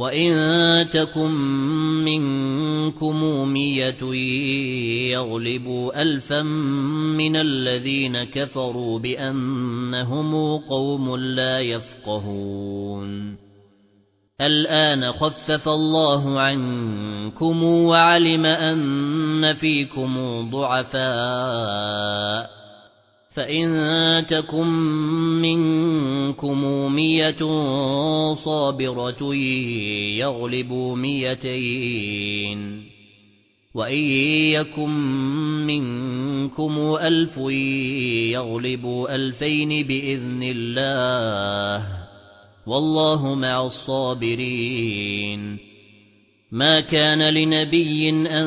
وَإِن تَكُن مِّنكُم مِّائَةٌ يَغْلِبُوا أَلْفًا مِّنَ الَّذِينَ كَفَرُوا بِأَنَّهُمْ قَوْمٌ لَّا يَفْقَهُونَ الْآنَ خَفَّفَ اللَّهُ عَنكُمْ وَعَلِمَ أَنَّ فِيكُمْ ضُعَفَاءَ فَإِن تَكُن مِّنكُم مِّائَةٌ صَابِرَةٌ يَغْلِبُوا مِائَتَيْنِ وَإِن يَكُن مِّنكُمْ أَلْفٌ يَغْلِبُوا أَلْفَيْنِ بِإِذْنِ اللَّهِ وَاللَّهُ مَعَ الصَّابِرِينَ مَا كَانَ لِنَبِيٍّ أَن